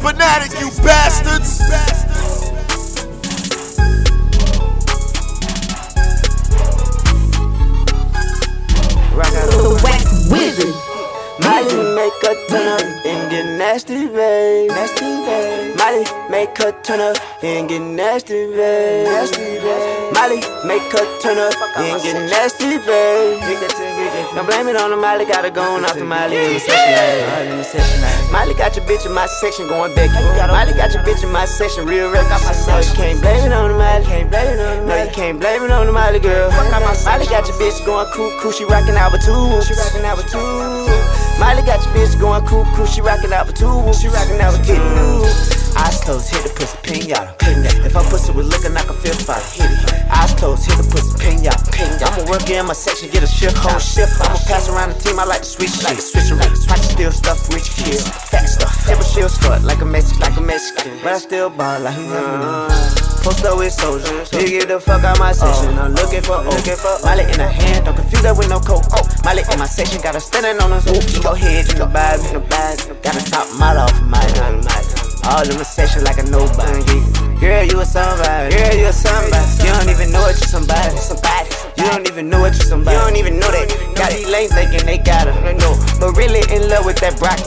fanatic, you bastards. Molly make her turn up and get nasty, babe. Nasty, babe. Molly make her turn up and get nasty, babe. Nasty, babe. Molly make her turn up and get nasty, babe. Don't blame it on the Molly, gotta go on off the Molly in the session. Molly got your bitch in my section going back. Molly got your bitch in my section real reckless. No, you can't blame it on the Molly. Can't blame it on the Molly. No, you can't blame it on the Molly, girl. Molly got your bitch going cuckoo, she rockin' out with two. She rockin' out with two. Molly got your bitch going cuckoo, she rockin' out with two. She rockin' out with two. Eyes closed, hit the pussy, pinata. If her pussy was looking like a fifth fight, hit it. Eyes closed, hit the pussy, pinata. I'ma work in my section, get a shift, whole shift. I'ma pass around the team, I like to switch, like to switch around. Watch steal stuff, rich kill, fat stuff. Never shield sport like a Mexican, like a Mexican. But I still ball like uh, Post up with soldiers, you get the fuck out my section. I'm looking for, for Molly in her hand, don't confuse that with no coke. Oh, Molly in my section, got her standing on us. Ooh, you go ahead, you can buy me, no buy Got a top model off my all in my section like a nobody. Girl, you a somebody. Girl, you a somebody. You don't even know it, you somebody. Somebody. You don't even know it, you somebody. You don't even know that. Got these lanes thinking they got her. No, but really in love with that broccoli.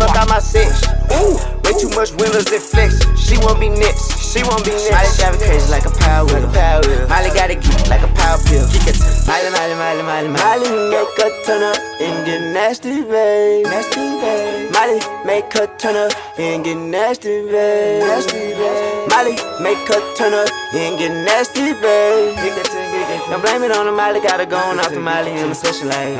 Fuck out my section. Ooh, way too much windows and flex. She won't be next. She won't be next. Molly driving crazy like a power wheel. Molly got a geek like a power pill. Molly, Molly, Molly, Molly, Molly. make her turn up and get nasty, babe. Nasty, babe. Molly make her turn up and get nasty, babe. Nasty, babe. Molly make her turn up and get nasty, babe. Don't blame it on the Molly, gotta go on off the Molly in the session like.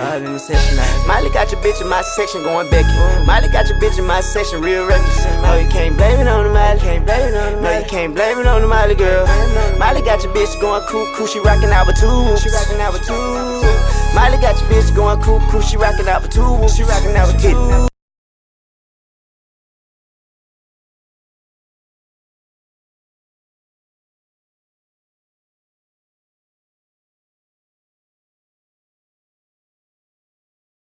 Molly got your bitch in my section going Becky. Molly got your bitch in my section real reckless. No, you can't blame it on the Molly. Can't blame it on the Molly. No, you can't blame it on the Molly girl. Molly got your bitch going cuckoo, she rockin' out with two. She rockin' out with two. Molly got your bitch going cuckoo, she rockin' out with two. She rockin' out with two.